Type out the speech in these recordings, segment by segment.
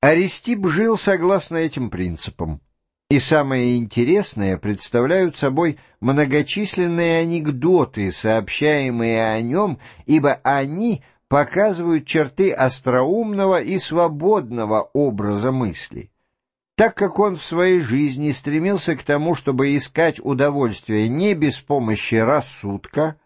Аристип жил согласно этим принципам. И самое интересное представляют собой многочисленные анекдоты, сообщаемые о нем, ибо они показывают черты остроумного и свободного образа мысли. Так как он в своей жизни стремился к тому, чтобы искать удовольствие не без помощи рассудка,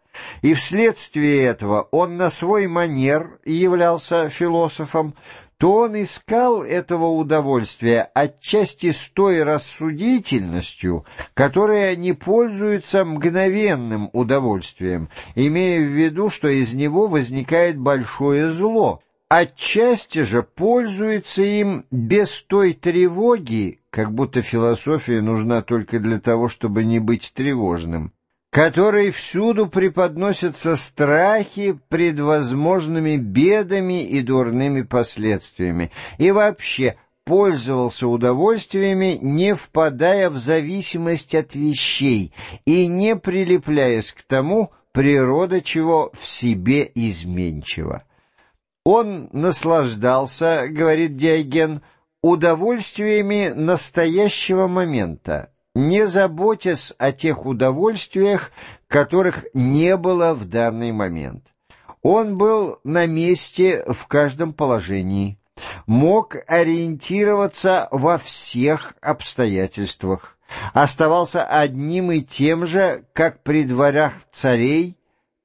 и вследствие этого он на свой манер являлся философом, то он искал этого удовольствия отчасти с той рассудительностью, которая не пользуется мгновенным удовольствием, имея в виду, что из него возникает большое зло, отчасти же пользуется им без той тревоги, как будто философия нужна только для того, чтобы не быть тревожным которой всюду преподносятся страхи пред возможными бедами и дурными последствиями, и вообще пользовался удовольствиями, не впадая в зависимость от вещей и не прилепляясь к тому, природа чего в себе изменчива. Он наслаждался, говорит Диоген, удовольствиями настоящего момента, не заботясь о тех удовольствиях, которых не было в данный момент. Он был на месте в каждом положении, мог ориентироваться во всех обстоятельствах, оставался одним и тем же, как при дворах царей,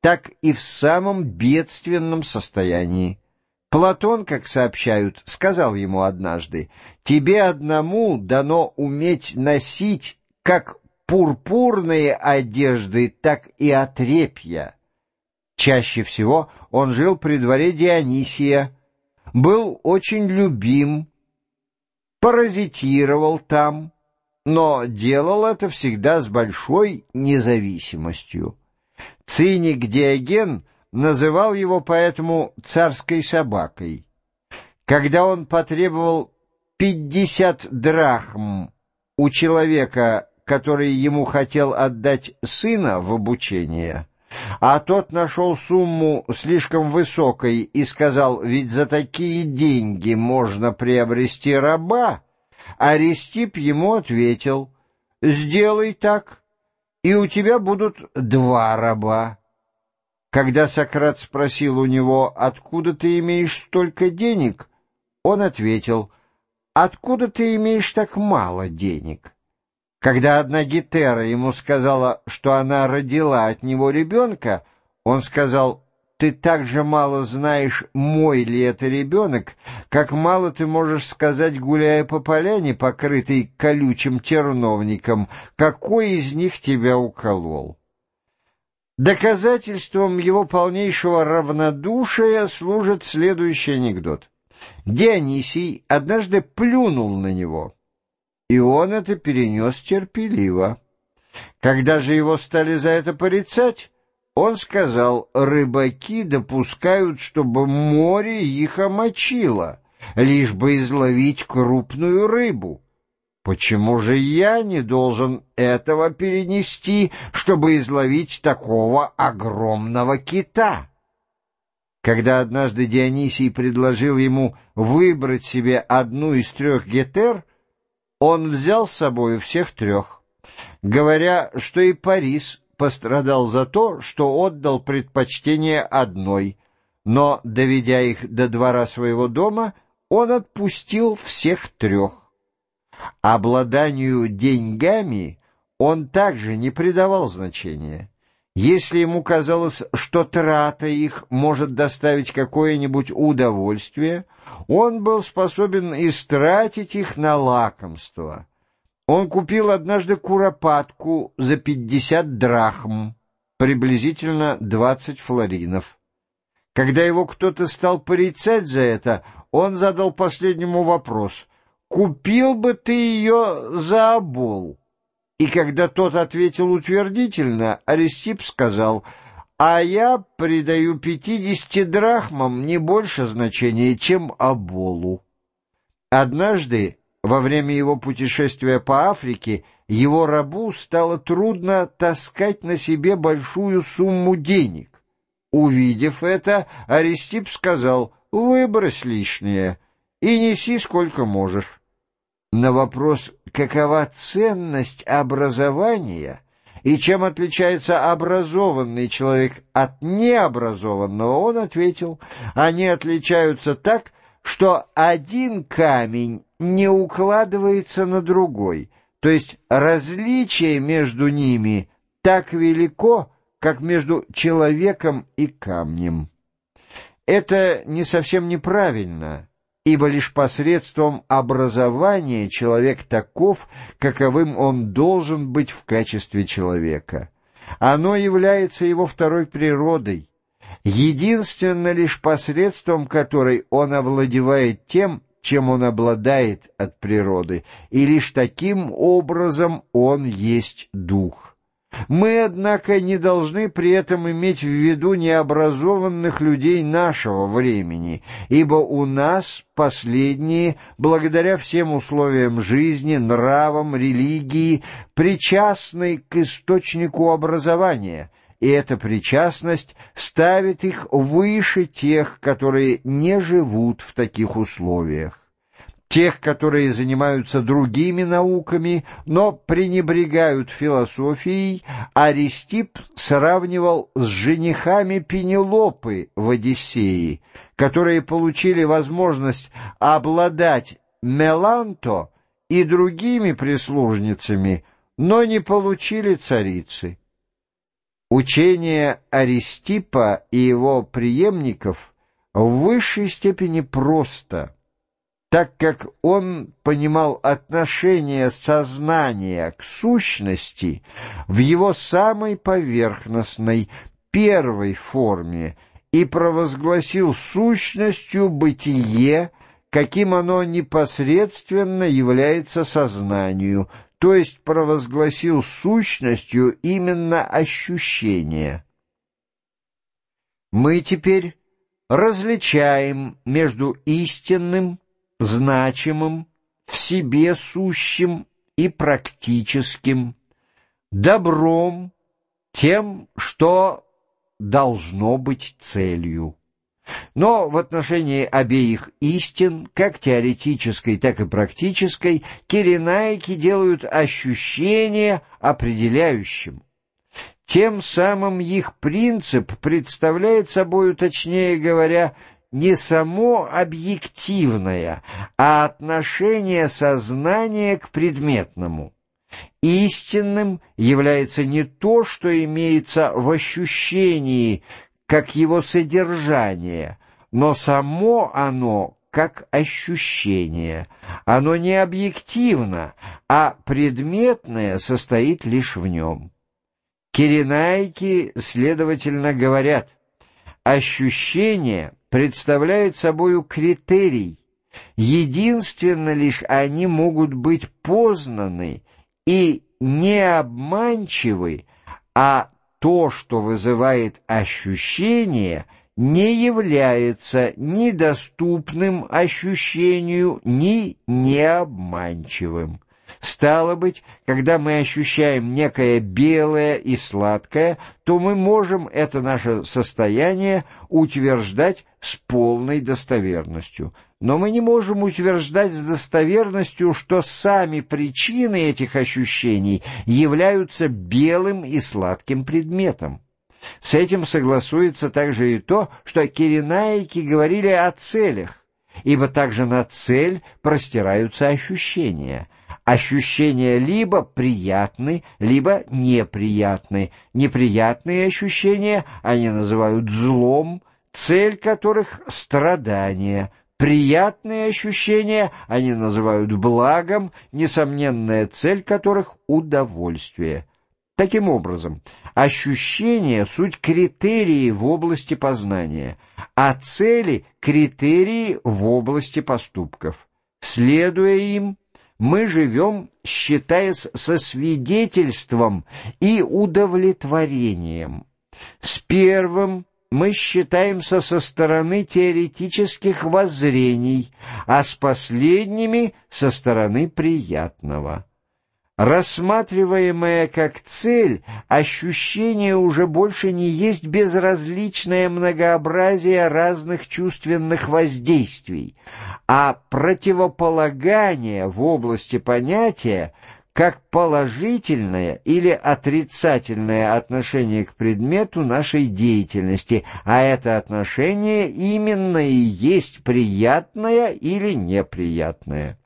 так и в самом бедственном состоянии. Платон, как сообщают, сказал ему однажды, «Тебе одному дано уметь носить как пурпурные одежды, так и отрепья». Чаще всего он жил при дворе Дионисия, был очень любим, паразитировал там, но делал это всегда с большой независимостью. Циник Диоген — называл его поэтому царской собакой. Когда он потребовал пятьдесят драхм у человека, который ему хотел отдать сына в обучение, а тот нашел сумму слишком высокой и сказал, ведь за такие деньги можно приобрести раба, Аристип ему ответил, сделай так, и у тебя будут два раба. Когда Сократ спросил у него, «Откуда ты имеешь столько денег?», он ответил, «Откуда ты имеешь так мало денег?» Когда одна Гетера ему сказала, что она родила от него ребенка, он сказал, «Ты так же мало знаешь, мой ли это ребенок, как мало ты можешь сказать, гуляя по поляне, покрытой колючим терновником, какой из них тебя уколол». Доказательством его полнейшего равнодушия служит следующий анекдот. Дионисий однажды плюнул на него, и он это перенес терпеливо. Когда же его стали за это порицать, он сказал, рыбаки допускают, чтобы море их омочило, лишь бы изловить крупную рыбу. Почему же я не должен этого перенести, чтобы изловить такого огромного кита? Когда однажды Дионисий предложил ему выбрать себе одну из трех гетер, он взял с собой всех трех, говоря, что и Парис пострадал за то, что отдал предпочтение одной, но, доведя их до двора своего дома, он отпустил всех трех. Обладанию деньгами он также не придавал значения. Если ему казалось, что трата их может доставить какое-нибудь удовольствие, он был способен истратить их на лакомство. Он купил однажды куропатку за пятьдесят драхм, приблизительно двадцать флоринов. Когда его кто-то стал порицать за это, он задал последнему вопрос — купил бы ты ее за обол. И когда тот ответил утвердительно, Аристип сказал, а я придаю пятидесяти драхмам не больше значения, чем оболу. Однажды, во время его путешествия по Африке, его рабу стало трудно таскать на себе большую сумму денег. Увидев это, Аристип сказал, «Выбрось лишнее» и неси сколько можешь. На вопрос, какова ценность образования и чем отличается образованный человек от необразованного, он ответил, они отличаются так, что один камень не укладывается на другой, то есть различие между ними так велико, как между человеком и камнем. Это не совсем неправильно, ибо лишь посредством образования человек таков, каковым он должен быть в качестве человека. Оно является его второй природой, единственно лишь посредством которой он овладевает тем, чем он обладает от природы, и лишь таким образом он есть дух. Мы, однако, не должны при этом иметь в виду необразованных людей нашего времени, ибо у нас последние, благодаря всем условиям жизни, нравам, религии, причастны к источнику образования, и эта причастность ставит их выше тех, которые не живут в таких условиях тех, которые занимаются другими науками, но пренебрегают философией, Аристип сравнивал с женихами Пенелопы в Одиссее, которые получили возможность обладать Меланто и другими прислужницами, но не получили царицы. Учение Аристипа и его преемников в высшей степени просто – так как он понимал отношение сознания к сущности в его самой поверхностной, первой форме и провозгласил сущностью бытие, каким оно непосредственно является сознанию, то есть провозгласил сущностью именно ощущение. Мы теперь различаем между истинным значимым, в себе сущим и практическим, добром, тем, что должно быть целью. Но в отношении обеих истин, как теоретической, так и практической, киренайки делают ощущение определяющим. Тем самым их принцип представляет собой, точнее говоря, не само объективное, а отношение сознания к предметному. Истинным является не то, что имеется в ощущении, как его содержание, но само оно как ощущение. Оно не объективно, а предметное состоит лишь в нем. Киренайки, следовательно, говорят, ощущение представляет собою критерий. Единственно лишь они могут быть познаны и не обманчивы, а то, что вызывает ощущение, не является ни доступным ощущению, ни необманчивым. Стало быть, когда мы ощущаем некое белое и сладкое, то мы можем это наше состояние утверждать с полной достоверностью. Но мы не можем утверждать с достоверностью, что сами причины этих ощущений являются белым и сладким предметом. С этим согласуется также и то, что киренаики говорили о целях, ибо также на цель простираются ощущения – Ощущения либо приятны, либо неприятны. Неприятные ощущения они называют злом, цель которых — страдания. Приятные ощущения они называют благом, несомненная цель которых — удовольствие. Таким образом, ощущения — суть критерии в области познания, а цели — критерии в области поступков. Следуя им, мы живем, считаясь со свидетельством и удовлетворением. С первым мы считаемся со стороны теоретических воззрений, а с последними — со стороны приятного. Рассматриваемое как цель, ощущение уже больше не есть безразличное многообразие разных чувственных воздействий, а противополагание в области понятия как положительное или отрицательное отношение к предмету нашей деятельности, а это отношение именно и есть приятное или неприятное.